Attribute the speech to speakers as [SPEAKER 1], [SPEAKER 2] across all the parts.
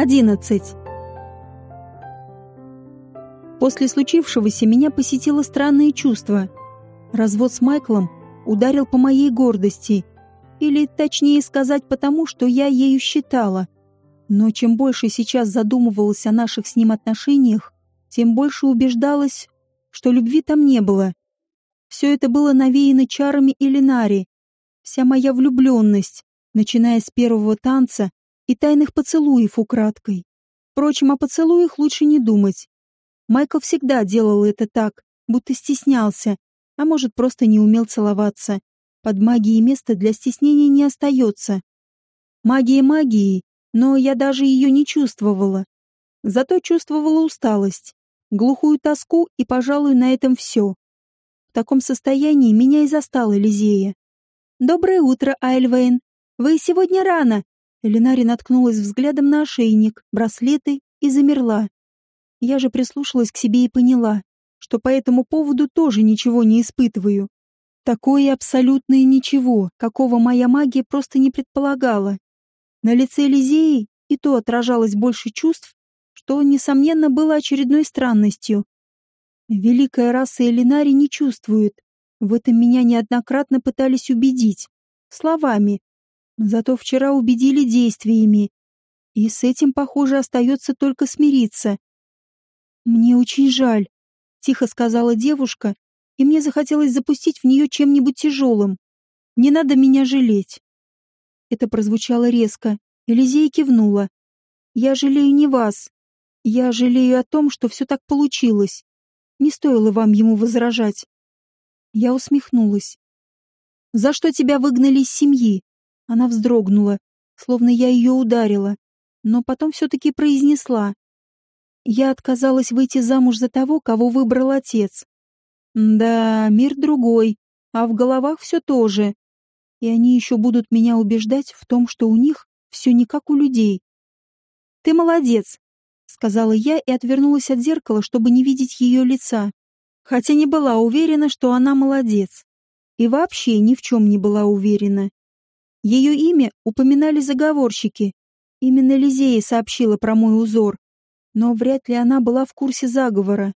[SPEAKER 1] 11. После случившегося меня посетило странное чувство. Развод с Майклом ударил по моей гордости, или, точнее сказать, потому, что я ею считала. Но чем больше сейчас задумывалась о наших с ним отношениях, тем больше убеждалась, что любви там не было. Все это было навеяно чарами Элинари. Вся моя влюбленность, начиная с первого танца и тайных поцелуев украдкой. Впрочем, о поцелуях лучше не думать. Майкл всегда делал это так, будто стеснялся, а может, просто не умел целоваться. Под магией места для стеснения не остается. Магия магии, но я даже ее не чувствовала. Зато чувствовала усталость, глухую тоску и, пожалуй, на этом все. В таком состоянии меня и застала Лизея. «Доброе утро, Айльвейн. Вы сегодня рано!» Элинари наткнулась взглядом на ошейник, браслеты и замерла. Я же прислушалась к себе и поняла, что по этому поводу тоже ничего не испытываю. Такое абсолютное ничего, какого моя магия просто не предполагала. На лице Лизеи и то отражалось больше чувств, что, несомненно, было очередной странностью. Великая раса Элинари не чувствует. В этом меня неоднократно пытались убедить. Словами. Зато вчера убедили действиями. И с этим, похоже, остается только смириться. «Мне очень жаль», — тихо сказала девушка, и мне захотелось запустить в нее чем-нибудь тяжелым. «Не надо меня жалеть». Это прозвучало резко. Элизея кивнула. «Я жалею не вас. Я жалею о том, что все так получилось. Не стоило вам ему возражать. Я усмехнулась. «За что тебя выгнали из семьи?» Она вздрогнула, словно я ее ударила, но потом все-таки произнесла. «Я отказалась выйти замуж за того, кого выбрал отец. Да, мир другой, а в головах все то же. И они еще будут меня убеждать в том, что у них все не как у людей. Ты молодец, сказала я и отвернулась от зеркала, чтобы не видеть ее лица, хотя не была уверена, что она молодец. И вообще ни в чем не была уверена. Ее имя упоминали заговорщики. Именно Лизея сообщила про мой узор, но вряд ли она была в курсе заговора.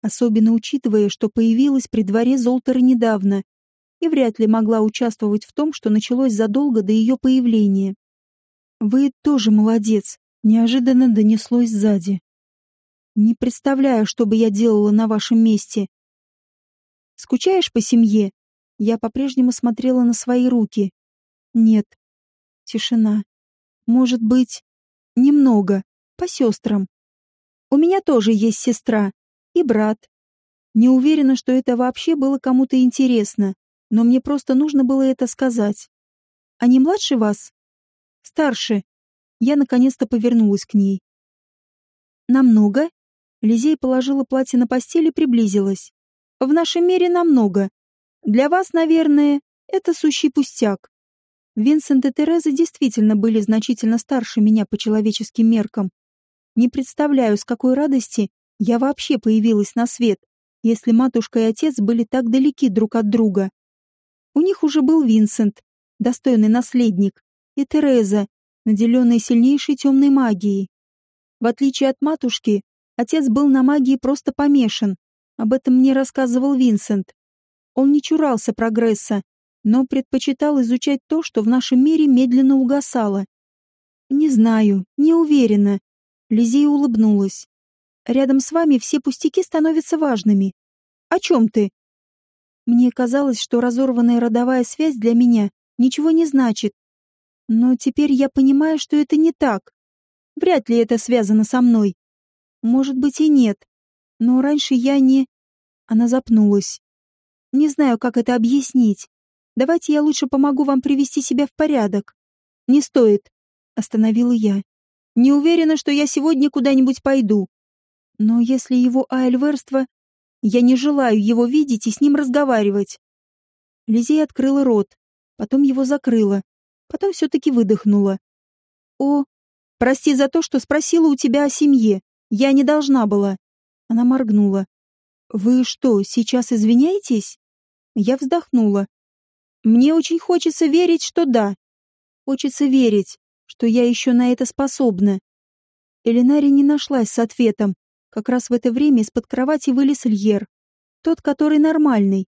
[SPEAKER 1] Особенно учитывая, что появилась при дворе Золтера недавно и вряд ли могла участвовать в том, что началось задолго до ее появления. «Вы тоже молодец», неожиданно донеслось сзади. Не представляю, что бы я делала на вашем месте. Скучаешь по семье? Я по-прежнему смотрела на свои руки. Нет. Тишина. Может быть, немного, по сестрам. У меня тоже есть сестра и брат. Не уверена, что это вообще было кому-то интересно, но мне просто нужно было это сказать. Они младше вас? Старше, я наконец-то повернулась к ней. «Намного?» Лизей положила платье на постель и приблизилась. «В нашем мире намного. Для вас, наверное, это сущий пустяк. Винсент и Тереза действительно были значительно старше меня по человеческим меркам. Не представляю, с какой радости я вообще появилась на свет, если матушка и отец были так далеки друг от друга. У них уже был Винсент, достойный наследник, и Тереза, наделенный сильнейшей темной магией. В отличие от матушки, отец был на магии просто помешан. Об этом мне рассказывал Винсент. Он не чурался прогресса, но предпочитал изучать то, что в нашем мире медленно угасало. Не знаю, не уверена. Лизия улыбнулась. Рядом с вами все пустяки становятся важными. О чем ты? Мне казалось, что разорванная родовая связь для меня ничего не значит, но теперь я понимаю, что это не так. Вряд ли это связано со мной. Может быть и нет. Но раньше я не... Она запнулась. Не знаю, как это объяснить. Давайте я лучше помогу вам привести себя в порядок. Не стоит, остановила я. Не уверена, что я сегодня куда-нибудь пойду. Но если его айльверство... Я не желаю его видеть и с ним разговаривать. Лизей открыла рот, потом его закрыла, Потом все-таки выдохнула. «О, прости за то, что спросила у тебя о семье. Я не должна была». Она моргнула. «Вы что, сейчас извиняетесь?» Я вздохнула. «Мне очень хочется верить, что да. Хочется верить, что я еще на это способна. Элинари не нашлась с ответом. Как раз в это время из-под кровати вылез Льер. Тот, который нормальный.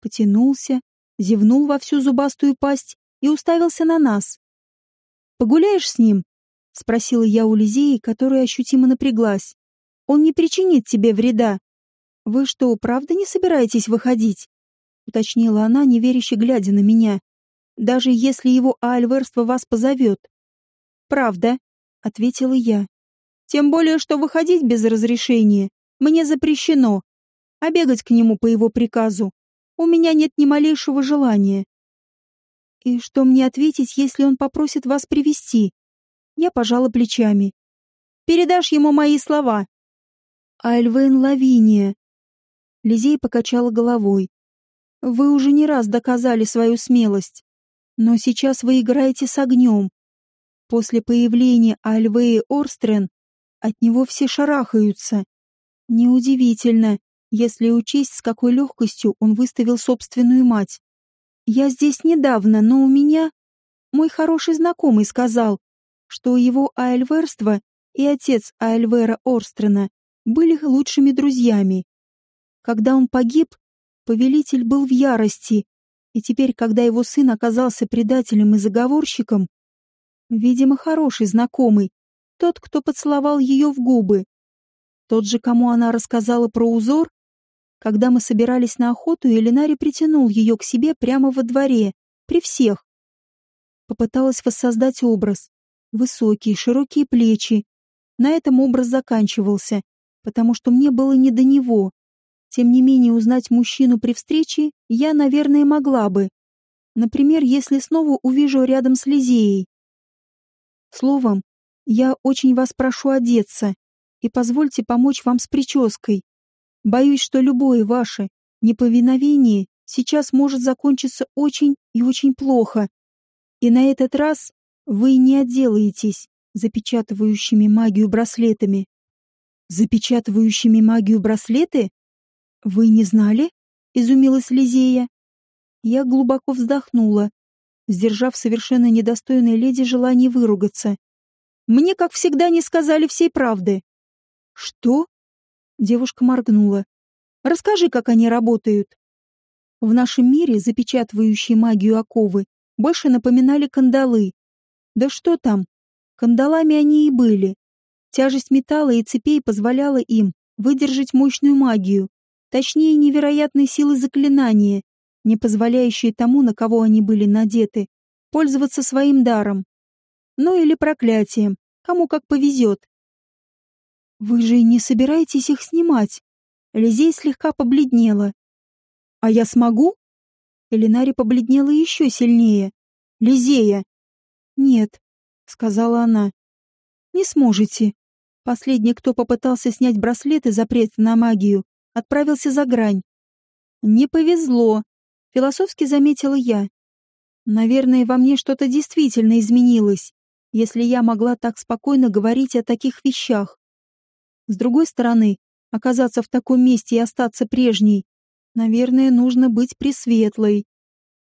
[SPEAKER 1] Потянулся, зевнул во всю зубастую пасть и уставился на нас. «Погуляешь с ним?» — спросила я у Лизеи, которая ощутимо напряглась. «Он не причинит тебе вреда». «Вы что, правда не собираетесь выходить?» — уточнила она, неверяще глядя на меня. «Даже если его альверство вас позовет». «Правда», — ответила я. «Тем более, что выходить без разрешения мне запрещено, а бегать к нему по его приказу у меня нет ни малейшего желания». «И что мне ответить, если он попросит вас привести? Я пожала плечами. «Передашь ему мои слова». «Альвен Лавиния». Лизей покачала головой. «Вы уже не раз доказали свою смелость, но сейчас вы играете с огнем. После появления Альвеи Орстрен от него все шарахаются. Неудивительно, если учесть, с какой легкостью он выставил собственную мать. Я здесь недавно, но у меня... Мой хороший знакомый сказал, что его альверство и отец Альвера Орстрена были лучшими друзьями. Когда он погиб, повелитель был в ярости, и теперь, когда его сын оказался предателем и заговорщиком, видимо, хороший знакомый, тот, кто поцеловал ее в губы, тот же, кому она рассказала про узор, когда мы собирались на охоту, Элинари притянул ее к себе прямо во дворе, при всех. Попыталась воссоздать образ, Высокие, широкие плечи. На этом образ заканчивался, потому что мне было не до него. Тем не менее, узнать мужчину при встрече я, наверное, могла бы. Например, если снова увижу рядом с Лизеей. Словом, я очень вас прошу одеться и позвольте помочь вам с прической. Боюсь, что любое ваше неповиновение сейчас может закончиться очень и очень плохо. И на этот раз вы не отделаетесь запечатывающими магию браслетами. Запечатывающими магию браслеты? Вы не знали? Изумилась Лизея. Я глубоко вздохнула, сдержав совершенно недостойной леди желание выругаться. Мне, как всегда, не сказали всей правды. Что? Девушка моргнула. Расскажи, как они работают. В нашем мире запечатывающие магию оковы больше напоминали кандалы, да что там? Кандалами они и были. Тяжесть металла и цепей позволяла им выдержать мощную магию, точнее невероятной силы заклинания, не позволяющие тому, на кого они были надеты, пользоваться своим даром. Ну или проклятием, кому как повезет. «Вы же не собираетесь их снимать?» Лизей слегка побледнела. «А я смогу?» Элинари побледнела еще сильнее. «Лизея, «Нет», — сказала она. «Не сможете». Последний, кто попытался снять браслеты запрета на магию, отправился за грань. «Не повезло», — философски заметила я. «Наверное, во мне что-то действительно изменилось, если я могла так спокойно говорить о таких вещах. С другой стороны, оказаться в таком месте и остаться прежней, наверное, нужно быть пресветлой.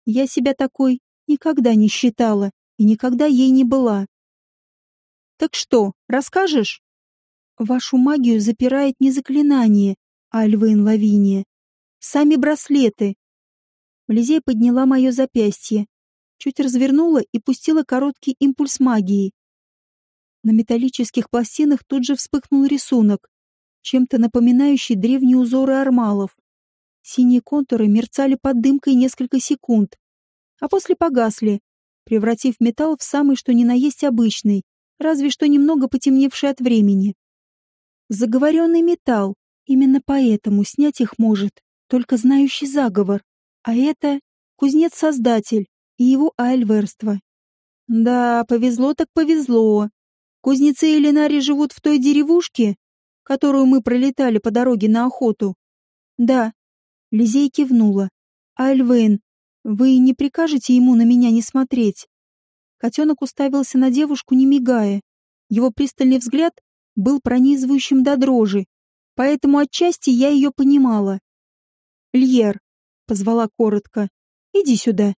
[SPEAKER 1] Я себя такой никогда не считала и никогда ей не была. Так что, расскажешь? Вашу магию запирает не заклинание, а Альвейн Лавиния. Сами браслеты. Лизей подняла мое запястье, чуть развернула и пустила короткий импульс магии. На металлических пластинах тут же вспыхнул рисунок, чем-то напоминающий древние узоры армалов. Синие контуры мерцали под дымкой несколько секунд, а после погасли, превратив металл в самый что ни на есть обычный, разве что немного потемневший от времени. Заговоренный металл, именно поэтому снять их может только знающий заговор, а это кузнец-создатель и его альверство. Да, повезло так повезло. Кузнецы и Ленари живут в той деревушке, которую мы пролетали по дороге на охоту. Да, Лизей кивнула. Альвейн, вы не прикажете ему на меня не смотреть? Котенок уставился на девушку, не мигая. Его пристальный взгляд был пронизывающим до дрожи, поэтому отчасти я ее понимала. «Льер», — позвала коротко, — «иди сюда».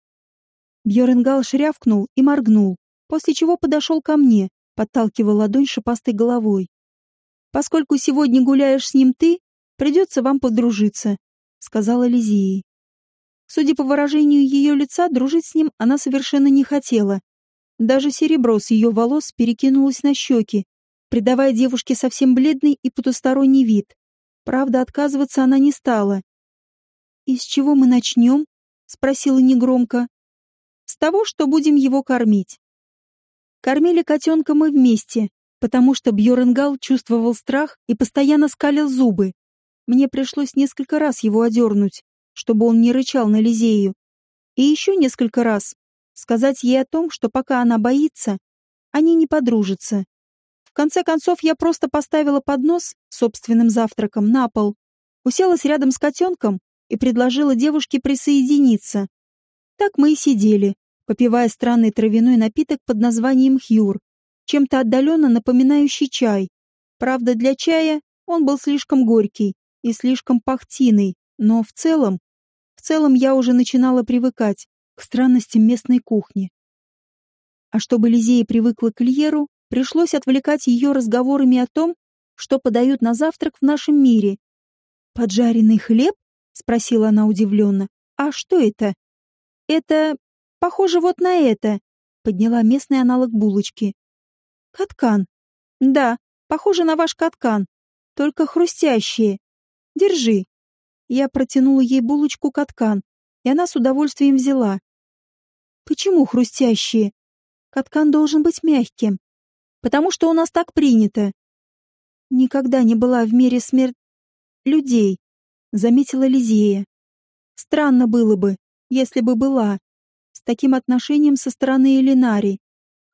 [SPEAKER 1] Бьернгал шрявкнул и моргнул, после чего подошел ко мне, подталкивая ладонь шипастой головой. Поскольку сегодня гуляешь с ним ты, придется вам подружиться, сказала Лизии. Судя по выражению ее лица, дружить с ним она совершенно не хотела. Даже серебро с ее волос перекинулось на щеки, придавая девушке совсем бледный и потусторонний вид. Правда, отказываться она не стала. «И с чего мы начнем?» — спросила негромко. «С того, что будем его кормить». Кормили котенка мы вместе, потому что Бьоренгал чувствовал страх и постоянно скалил зубы. Мне пришлось несколько раз его одернуть, чтобы он не рычал на Лизею. И еще несколько раз сказать ей о том, что пока она боится, они не подружатся. Конце концов, я просто поставила поднос с собственным завтраком на пол, уселась рядом с котенком и предложила девушке присоединиться. Так мы и сидели, попивая странный травяной напиток под названием хьюр, чем-то отдаленно напоминающий чай. Правда, для чая он был слишком горький и слишком пахтиный, но в целом, в целом я уже начинала привыкать к странностям местной кухни. А чтобы Лизея привыкла к Льеру, пришлось отвлекать ее разговорами о том, что подают на завтрак в нашем мире. «Поджаренный хлеб?» — спросила она удивленно. «А что это?» «Это... похоже вот на это», — подняла местный аналог булочки. «Каткан. Да, похоже на ваш каткан, только хрустящие. Держи». Я протянула ей булочку каткан, и она с удовольствием взяла. Почему хрустящие? Каткан должен быть мягким. Потому что у нас так принято. Никогда не была в мире смерть людей, заметила Лизея. Странно было бы, если бы была, с таким отношением со стороны Элинари.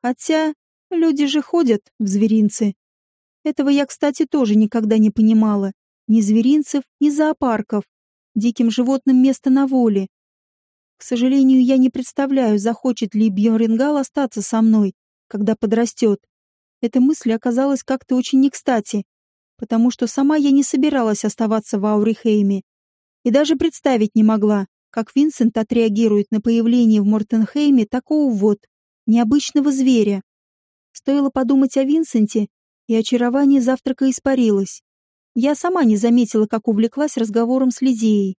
[SPEAKER 1] Хотя люди же ходят в зверинцы. Этого я, кстати, тоже никогда не понимала. Ни зверинцев, ни зоопарков. Диким животным место на воле. К сожалению, я не представляю, захочет ли Бьоррингал остаться со мной, когда подрастет. Эта мысль оказалась как-то очень не кстати, потому что сама я не собиралась оставаться в Аурихейме. И даже представить не могла, как Винсент отреагирует на появление в Мортенхейме такого вот необычного зверя. Стоило подумать о Винсенте, и очарование завтрака испарилось. Я сама не заметила, как увлеклась разговором с Лидией.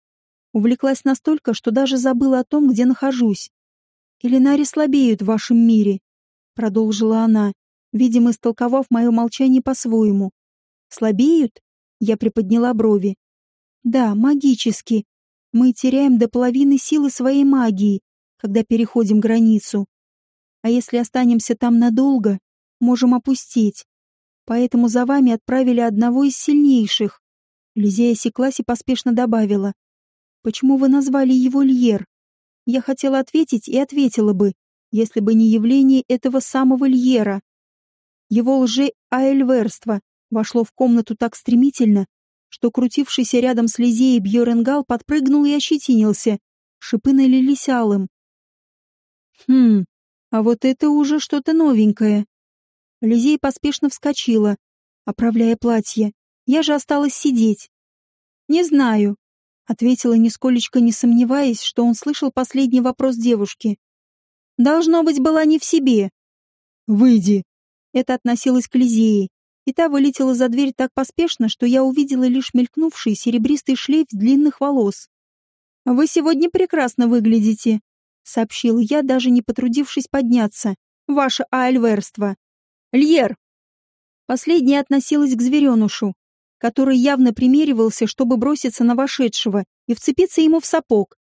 [SPEAKER 1] Увлеклась настолько, что даже забыла о том, где нахожусь. «Элинари слабеют в вашем мире», — продолжила она, видимо, истолковав мое молчание по-своему. «Слабеют?» — я приподняла брови. «Да, магически. Мы теряем до половины силы своей магии, когда переходим границу. А если останемся там надолго, можем опустить. Поэтому за вами отправили одного из сильнейших». Лизея осеклась и поспешно добавила. Почему вы назвали его Льер? Я хотела ответить и ответила бы, если бы не явление этого самого Льера. Его лжи-аэльверство вошло в комнату так стремительно, что крутившийся рядом с Лизеей Бьоренгал подпрыгнул и ощетинился. Шипы налились алым. Хм, а вот это уже что-то новенькое. Лизей поспешно вскочила, оправляя платье. Я же осталась сидеть. Не знаю, ответила нисколечко не сомневаясь, что он слышал последний вопрос девушки. Должно быть, была не в себе. Выйди. Это относилось к Лизее, и та вылетела за дверь так поспешно, что я увидела лишь мелькнувший серебристый шлейф длинных волос. Вы сегодня прекрасно выглядите, сообщил я, даже не потрудившись подняться. Ваше альверство. Льер. Последняя относилась к зверенушу, который явно примеривался, чтобы броситься на вошедшего и вцепиться ему в сапог.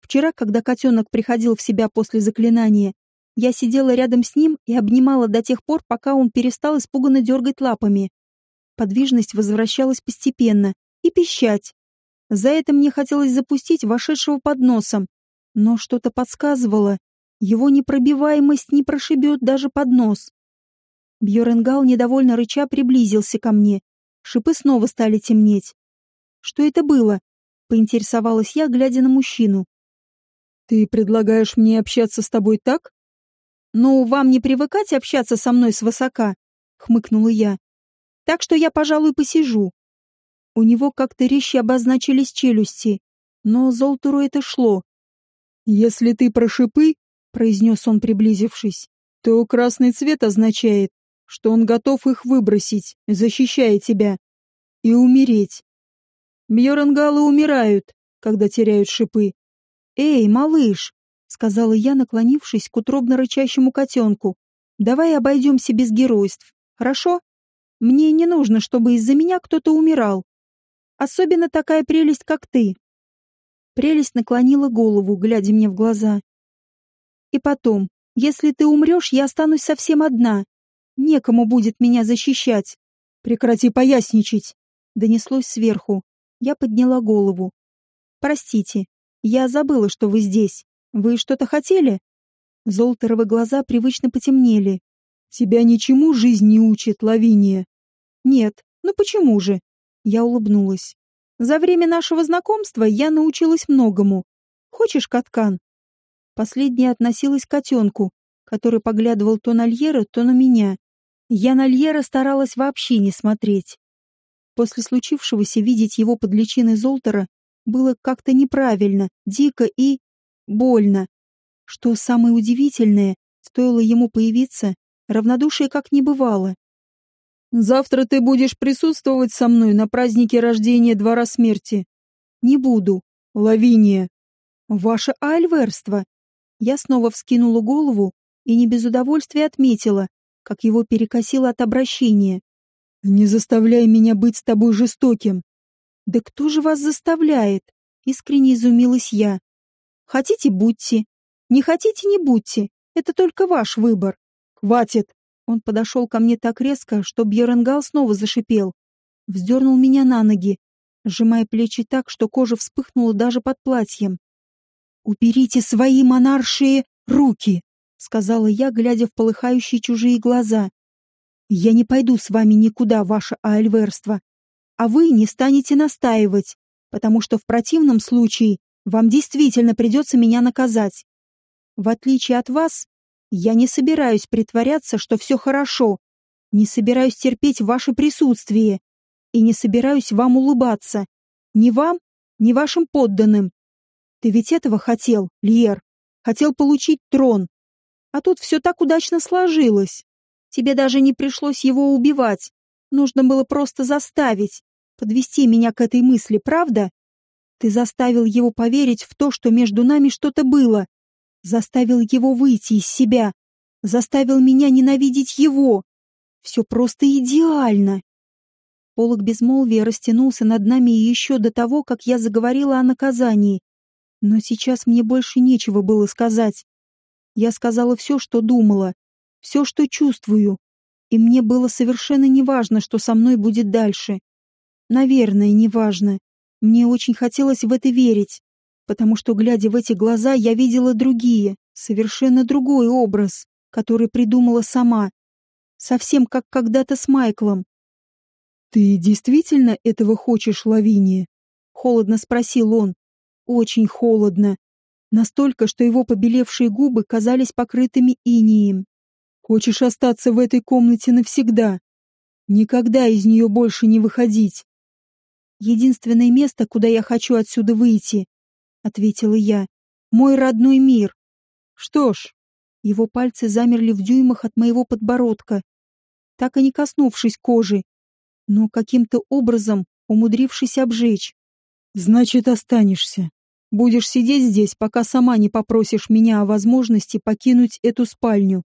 [SPEAKER 1] Вчера, когда котенок приходил в себя после заклинания, я сидела рядом с ним и обнимала до тех пор, пока он перестал испуганно дергать лапами. Подвижность возвращалась постепенно и пищать. За это мне хотелось запустить вошедшего под носом, но что-то подсказывало, его непробиваемость не прошибет даже под нос. Бьоренгал недовольно рыча приблизился ко мне Шипы снова стали темнеть. Что это было? Поинтересовалась я, глядя на мужчину. Ты предлагаешь мне общаться с тобой так? Ну, вам не привыкать общаться со мной свысока, хмыкнула я. Так что я, пожалуй, посижу. У него как-то резче обозначились челюсти, но Золтуру это шло. Если ты про шипы, произнес он, приблизившись, то красный цвет означает, что он готов их выбросить, защищая тебя, и умереть. Бьерангалы умирают, когда теряют шипы. «Эй, малыш!» — сказала я, наклонившись к утробно рычащему котенку. «Давай обойдемся без геройств, хорошо? Мне не нужно, чтобы из-за меня кто-то умирал. Особенно такая прелесть, как ты». Прелесть наклонила голову, глядя мне в глаза. «И потом, если ты умрешь, я останусь совсем одна. Некому будет меня защищать. Прекрати поясничать!» Донеслось сверху. Я подняла голову. «Простите, я забыла, что вы здесь. Вы что-то хотели?» Золотеровы глаза привычно потемнели. «Тебя ничему жизнь не учит, Лавиния?» «Нет, ну почему же?» Я улыбнулась. «За время нашего знакомства я научилась многому. Хочешь каткан?» Последняя относилась к котенку, который поглядывал то на Льера, то на меня. Я на Льера старалась вообще не смотреть. После случившегося видеть его под личиной Золтера было как-то неправильно, дико и... больно. Что самое удивительное, стоило ему появиться, равнодушие как не бывало. «Завтра ты будешь присутствовать со мной на празднике рождения Двора Смерти?» «Не буду. Лавиния». «Ваше альверство!» Я снова вскинула голову и не без удовольствия отметила, как его перекосило от обращения. «Не заставляй меня быть с тобой жестоким!» «Да кто же вас заставляет?» — искренне изумилась я. «Хотите — будьте. Не хотите — не будьте. Это только ваш выбор. Хватит!» Он подошел ко мне так резко, что Бьеренгал снова зашипел. Вздернул меня на ноги, сжимая плечи так, что кожа вспыхнула даже под платьем. «Уберите свои монаршие руки!» — сказала я, глядя в полыхающие чужие глаза. «Я не пойду с вами никуда, ваше альверство а вы не станете настаивать, потому что в противном случае вам действительно придется меня наказать. В отличие от вас, я не собираюсь притворяться, что все хорошо, не собираюсь терпеть ваше присутствие и не собираюсь вам улыбаться. Ни вам, ни вашим подданным. Ты ведь этого хотел, Льер. Хотел получить трон. А тут все так удачно сложилось. Тебе даже не пришлось его убивать. Нужно было просто заставить, подвести меня к этой мысли, правда? Ты заставил его поверить в то, что между нами что-то было. Заставил его выйти из себя. Заставил меня ненавидеть его. Все просто идеально. Полок безмолвия растянулся над нами еще до того, как я заговорила о наказании. Но сейчас мне больше нечего было сказать. Я сказала все, что думала, все, что чувствую, и мне было совершенно неважно, что со мной будет дальше. Наверное, неважно. Мне очень хотелось в это верить, потому что, глядя в эти глаза, я видела другие, совершенно другой образ, который придумала сама. Совсем как когда-то с Майклом. «Ты действительно этого хочешь, Лавиния?» — холодно спросил он. Очень холодно. Настолько, что его побелевшие губы казались покрытыми инием. Хочешь остаться в этой комнате навсегда? Никогда из нее больше не выходить. Единственное место, куда я хочу отсюда выйти, ответила я. Мой родной мир. Что ж, его пальцы замерли в дюймах от моего подбородка, так и не коснувшись кожи, но каким-то образом умудрившись обжечь. Значит, останешься. Будешь сидеть здесь, пока сама не попросишь меня о возможности покинуть эту спальню.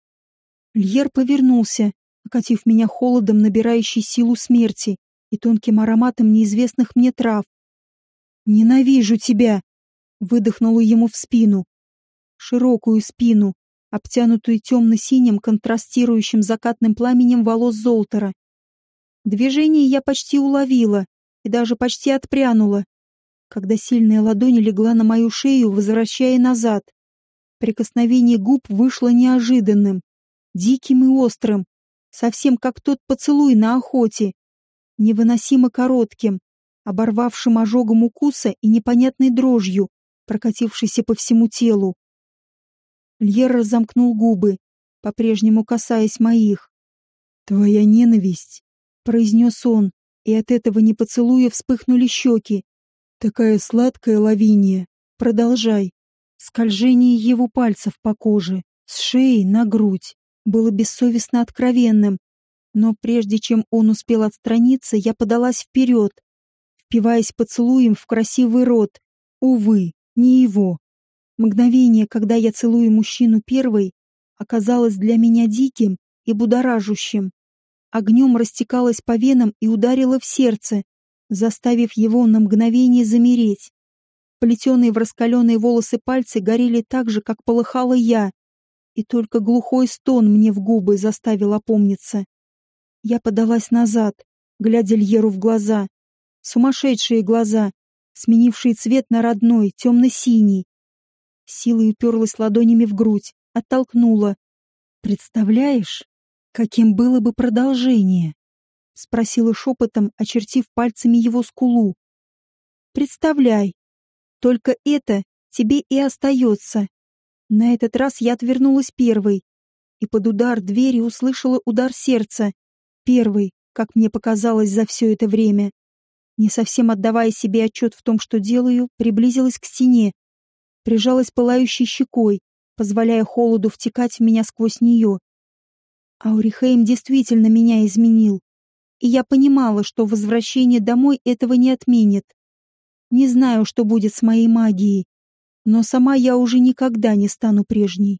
[SPEAKER 1] Льер повернулся, окатив меня холодом, набирающей силу смерти и тонким ароматом неизвестных мне трав. «Ненавижу тебя!» — выдохнула ему в спину. Широкую спину, обтянутую темно-синим, контрастирующим закатным пламенем волос Золтера. Движение я почти уловила и даже почти отпрянула, когда сильная ладонь легла на мою шею, возвращая назад. Прикосновение губ вышло неожиданным диким и острым, совсем как тот поцелуй на охоте, невыносимо коротким, оборвавшим ожогом укуса и непонятной дрожью, прокатившейся по всему телу. Льер разомкнул губы, по-прежнему касаясь моих. «Твоя ненависть», — произнес он, и от этого не поцелуя вспыхнули щеки. «Такая сладкая лавиния. Продолжай». Скольжение его пальцев по коже, с шеи на грудь было бессовестно откровенным, Но прежде чем он успел отстраниться, я подалась вперед, впиваясь поцелуем в красивый рот. Увы, не его. Мгновение, когда я целую мужчину первой, оказалось для меня диким и будоражущим. Огнем растекалось по венам и ударило в сердце, заставив его на мгновение замереть. Плетеные в раскаленные волосы пальцы горели так же, как полыхала я, и только глухой стон мне в губы заставил опомниться. Я подалась назад, глядя Льеру в глаза. Сумасшедшие глаза, сменившие цвет на родной, темно-синий. Силой уперлась ладонями в грудь, оттолкнула. «Представляешь, каким было бы продолжение?» — спросила шепотом, очертив пальцами его скулу. «Представляй. Только это тебе и остается». На этот раз я отвернулась первой, и под удар двери услышала удар сердца, Первый, как мне показалось за все это время. Не совсем отдавая себе отчет в том, что делаю, приблизилась к стене, прижалась пылающей щекой, позволяя холоду втекать в меня сквозь нее. Аурихейм действительно меня изменил, и я понимала, что возвращение домой этого не отменит. Не знаю, что будет с моей магией, но сама я уже никогда не стану прежней.